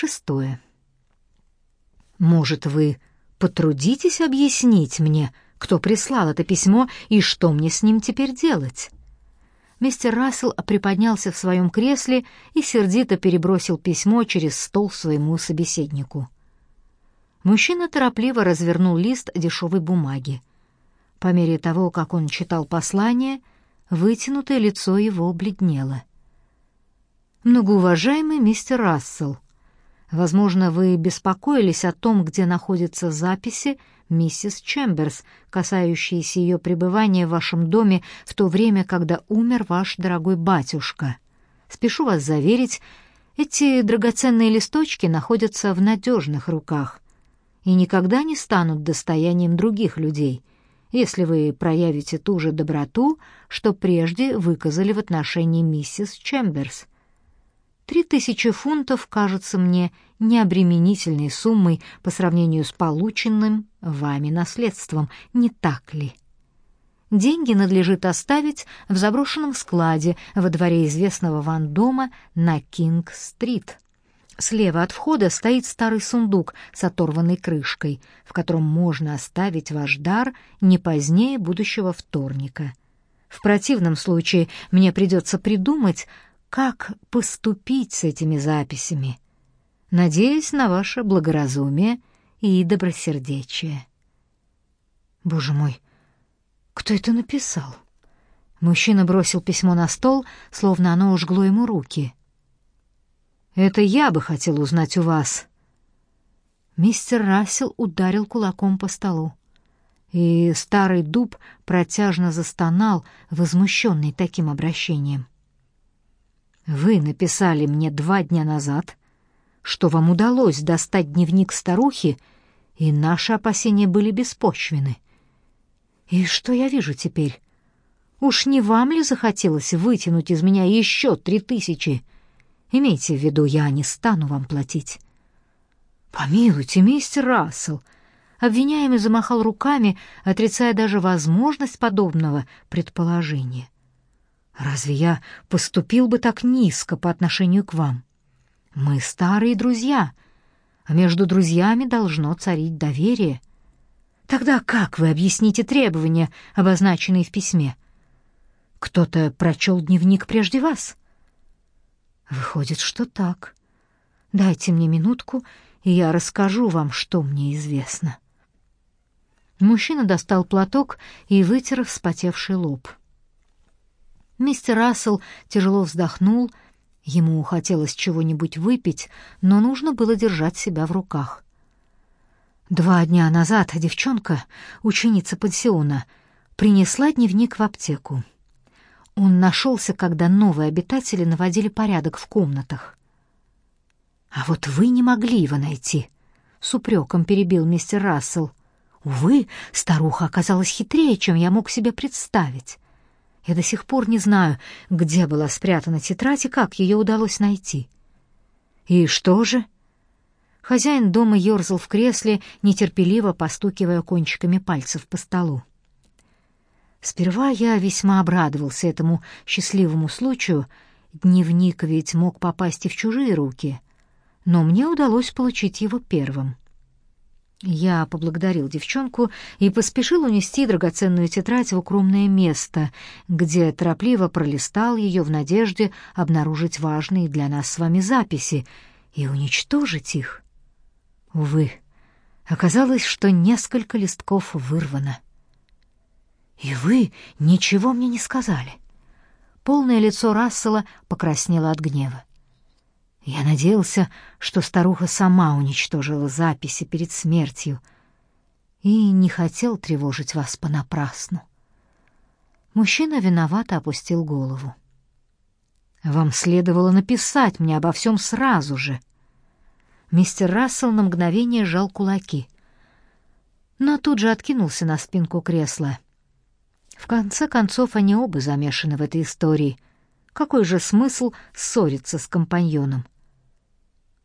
Шестое. Может, вы потрудитесь объяснить мне, кто прислал это письмо и что мне с ним теперь делать? Мистер Рассел приподнялся в своем кресле и сердито перебросил письмо через стол своему собеседнику. Мужчина торопливо развернул лист дешевой бумаги. По мере того, как он читал послание, вытянутое лицо его бледнело. «Многоуважаемый мистер Рассел», Возможно, вы беспокоились о том, где находятся записи миссис Чемберс, касающиеся ее пребывания в вашем доме в то время, когда умер ваш дорогой батюшка. Спешу вас заверить, эти драгоценные листочки находятся в надежных руках и никогда не станут достоянием других людей, если вы проявите ту же доброту, что прежде выказали в отношении миссис Чемберс. Три тысячи фунтов кажутся мне необременительной суммой по сравнению с полученным вами наследством, не так ли? Деньги надлежит оставить в заброшенном складе во дворе известного вам дома на Кинг-стрит. Слева от входа стоит старый сундук с оторванной крышкой, в котором можно оставить ваш дар не позднее будущего вторника. В противном случае мне придется придумать, как поступить с этими записями. Надеюсь на ваше благоразумие и добросердечие. Боже мой, кто это написал? Мужчина бросил письмо на стол, словно оно ужгло ему руки. Это я бы хотел узнать у вас. Мистер Рассел ударил кулаком по столу, и старый дуб протяжно застонал, возмущенный таким обращением. Вы написали мне два дня назад, что вам удалось достать дневник старухи, и наши опасения были беспочвены. И что я вижу теперь? Уж не вам ли захотелось вытянуть из меня еще три тысячи? Имейте в виду, я не стану вам платить. Помилуйте, мистер Рассел. Обвиняемый замахал руками, отрицая даже возможность подобного предположения. Разве я поступил бы так низко по отношению к вам? Мы старые друзья, а между друзьями должно царить доверие. Тогда как вы объясните требования, обозначенные в письме? Кто-то прочел дневник прежде вас? Выходит, что так. Дайте мне минутку, и я расскажу вам, что мне известно. Мужчина достал платок и вытер вспотевший лоб. — Мистер Рассел тяжело вздохнул. Ему хотелось чего-нибудь выпить, но нужно было держать себя в руках. Два дня назад девчонка, ученица пансиона, принесла дневник в аптеку. Он нашелся, когда новые обитатели наводили порядок в комнатах. «А вот вы не могли его найти», — с упреком перебил мистер Рассел. «Увы, старуха оказалась хитрее, чем я мог себе представить. Я до сих пор не знаю, где была спрятана тетрадь и как ее удалось найти. И что же? Хозяин дома ерзал в кресле, нетерпеливо постукивая кончиками пальцев по столу. Сперва я весьма обрадовался этому счастливому случаю. Дневник ведь мог попасть и в чужие руки, но мне удалось получить его первым. Я поблагодарил девчонку и поспешил унести драгоценную тетрадь в укромное место, где торопливо пролистал ее в надежде обнаружить важные для нас с вами записи и уничтожить их. Увы, оказалось, что несколько листков вырвано. «И вы ничего мне не сказали?» Полное лицо Рассела покраснело от гнева. Я надеялся, что старуха сама уничтожила записи перед смертью и не хотел тревожить вас понапрасну. Мужчина виновато опустил голову. Вам следовало написать мне обо всем сразу же. Мистер Рассел на мгновение сжал кулаки, но тут же откинулся на спинку кресла. В конце концов, они оба замешаны в этой истории — какой же смысл ссориться с компаньоном?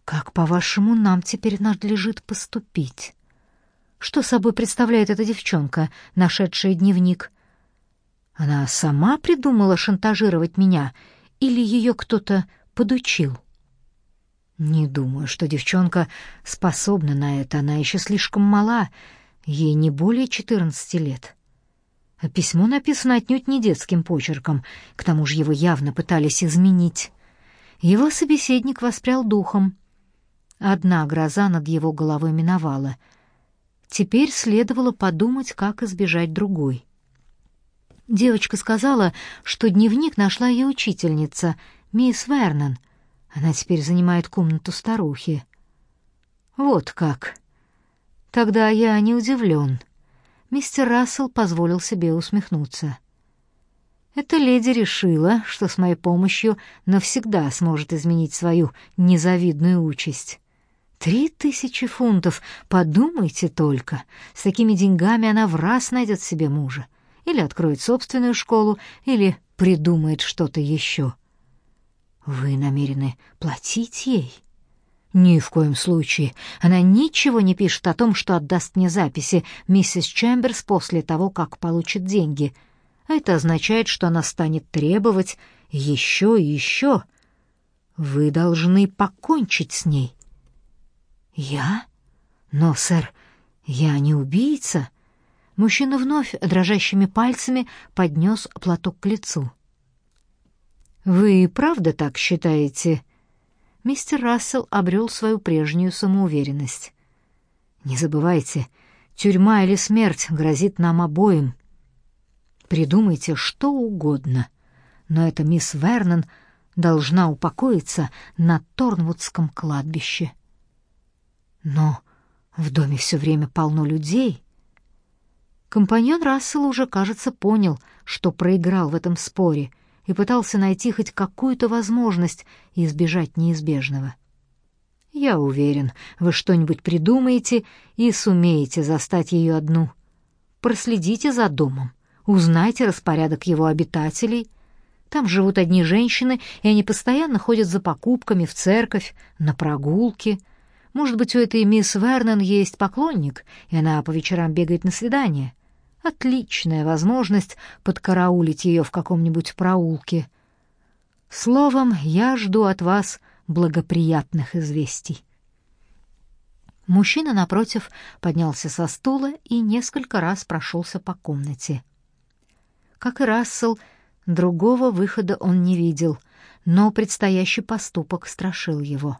Как, по-вашему, нам теперь надлежит поступить? Что собой представляет эта девчонка, нашедшая дневник? Она сама придумала шантажировать меня или ее кто-то подучил? Не думаю, что девчонка способна на это, она еще слишком мала, ей не более четырнадцати лет. Письмо написано отнюдь не детским почерком, к тому же его явно пытались изменить. Его собеседник воспрял духом. Одна гроза над его головой миновала. Теперь следовало подумать, как избежать другой. Девочка сказала, что дневник нашла ее учительница, мисс Вернон. Она теперь занимает комнату старухи. Вот как. Тогда я не удивлен. Мистер Рассел позволил себе усмехнуться. Эта леди решила, что с моей помощью навсегда сможет изменить свою незавидную участь. Три тысячи фунтов, подумайте только. С такими деньгами она в раз найдет себе мужа. Или откроет собственную школу, или придумает что-то еще. Вы намерены платить ей? Ни в коем случае. Она ничего не пишет о том, что отдаст мне записи миссис Чемберс после того, как получит деньги. Это означает, что она станет требовать еще и еще. Вы должны покончить с ней. Я? Но, сэр, я не убийца. Мужчина вновь дрожащими пальцами поднес платок к лицу. Вы правда так считаете? Мистер Рассел обрел свою прежнюю самоуверенность. Не забывайте, тюрьма или смерть грозит нам обоим. Придумайте что угодно, но эта мисс Вернон должна упокоиться на Торнвудском кладбище. Но в доме все время полно людей. Компаньон Рассела уже, кажется, понял, что проиграл в этом споре и пытался найти хоть какую-то возможность избежать неизбежного. Я уверен, вы что-нибудь придумаете и сумеете застать ее одну. Проследите за домом, узнайте распорядок его обитателей. Там живут одни женщины, и они постоянно ходят за покупками в церковь, на прогулки — может быть, у этой мисс Вернон есть поклонник, и она по вечерам бегает на свидание. Отличная возможность подкараулить ее в каком-нибудь проулке. Словом, я жду от вас благоприятных известий. Мужчина напротив поднялся со стула и несколько раз прошелся по комнате. Как и Рассел, другого выхода он не видел, но предстоящий поступок страшил его.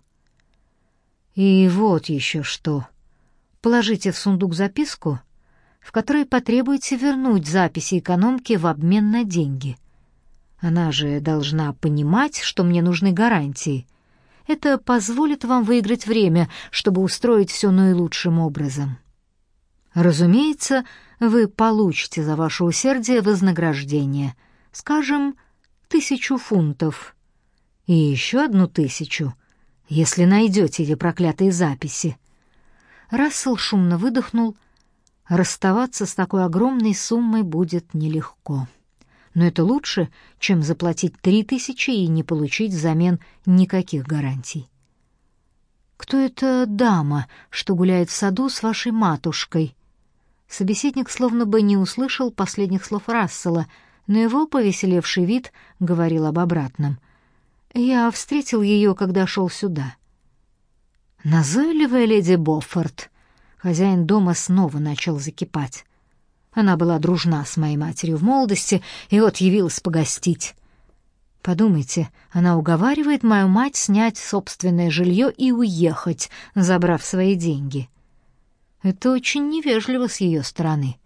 И вот еще что. Положите в сундук записку, в которой потребуете вернуть записи экономки в обмен на деньги. Она же должна понимать, что мне нужны гарантии. Это позволит вам выиграть время, чтобы устроить все наилучшим образом. Разумеется, вы получите за ваше усердие вознаграждение, скажем, тысячу фунтов и еще одну тысячу — если найдете эти проклятые записи. Рассел шумно выдохнул. Расставаться с такой огромной суммой будет нелегко. Но это лучше, чем заплатить три тысячи и не получить взамен никаких гарантий. «Кто эта дама, что гуляет в саду с вашей матушкой?» Собеседник словно бы не услышал последних слов Рассела, но его повеселевший вид говорил об обратном. Я встретил ее, когда шел сюда. Назойливая леди Боффорд. Хозяин дома снова начал закипать. Она была дружна с моей матерью в молодости и вот явилась погостить. Подумайте, она уговаривает мою мать снять собственное жилье и уехать, забрав свои деньги. Это очень невежливо с ее стороны,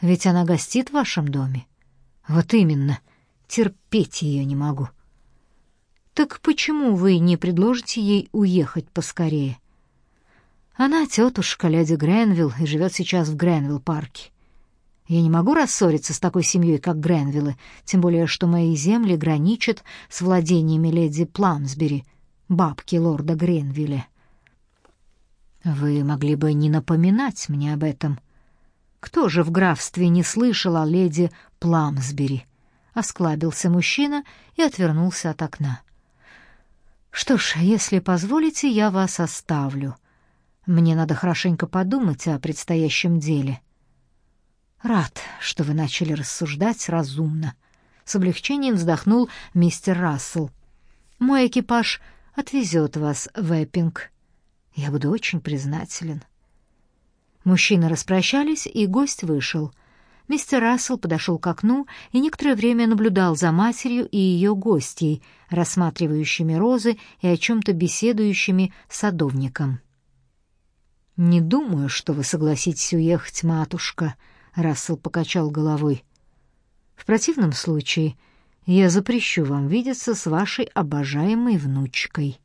ведь она гостит в вашем доме. Вот именно, терпеть ее не могу. Так почему вы не предложите ей уехать поскорее? Она тетушка леди Гренвилл и живет сейчас в Гренвилл-парке. Я не могу рассориться с такой семьей, как Гренвиллы, тем более что мои земли граничат с владениями леди Пламсбери, бабки лорда Гренвилля. Вы могли бы не напоминать мне об этом. Кто же в графстве не слышал о леди Пламсбери? Осклабился мужчина и отвернулся от окна. Что ж, если позволите, я вас оставлю. Мне надо хорошенько подумать о предстоящем деле. Рад, что вы начали рассуждать разумно. С облегчением вздохнул мистер Рассел. Мой экипаж отвезет вас в Эппинг. Я буду очень признателен». Мужчины распрощались, и гость вышел. Мистер Рассел подошел к окну и некоторое время наблюдал за матерью и ее гостьей, рассматривающими розы и о чем-то беседующими с садовником. «Не думаю, что вы согласитесь уехать, матушка», — Рассел покачал головой. «В противном случае я запрещу вам видеться с вашей обожаемой внучкой».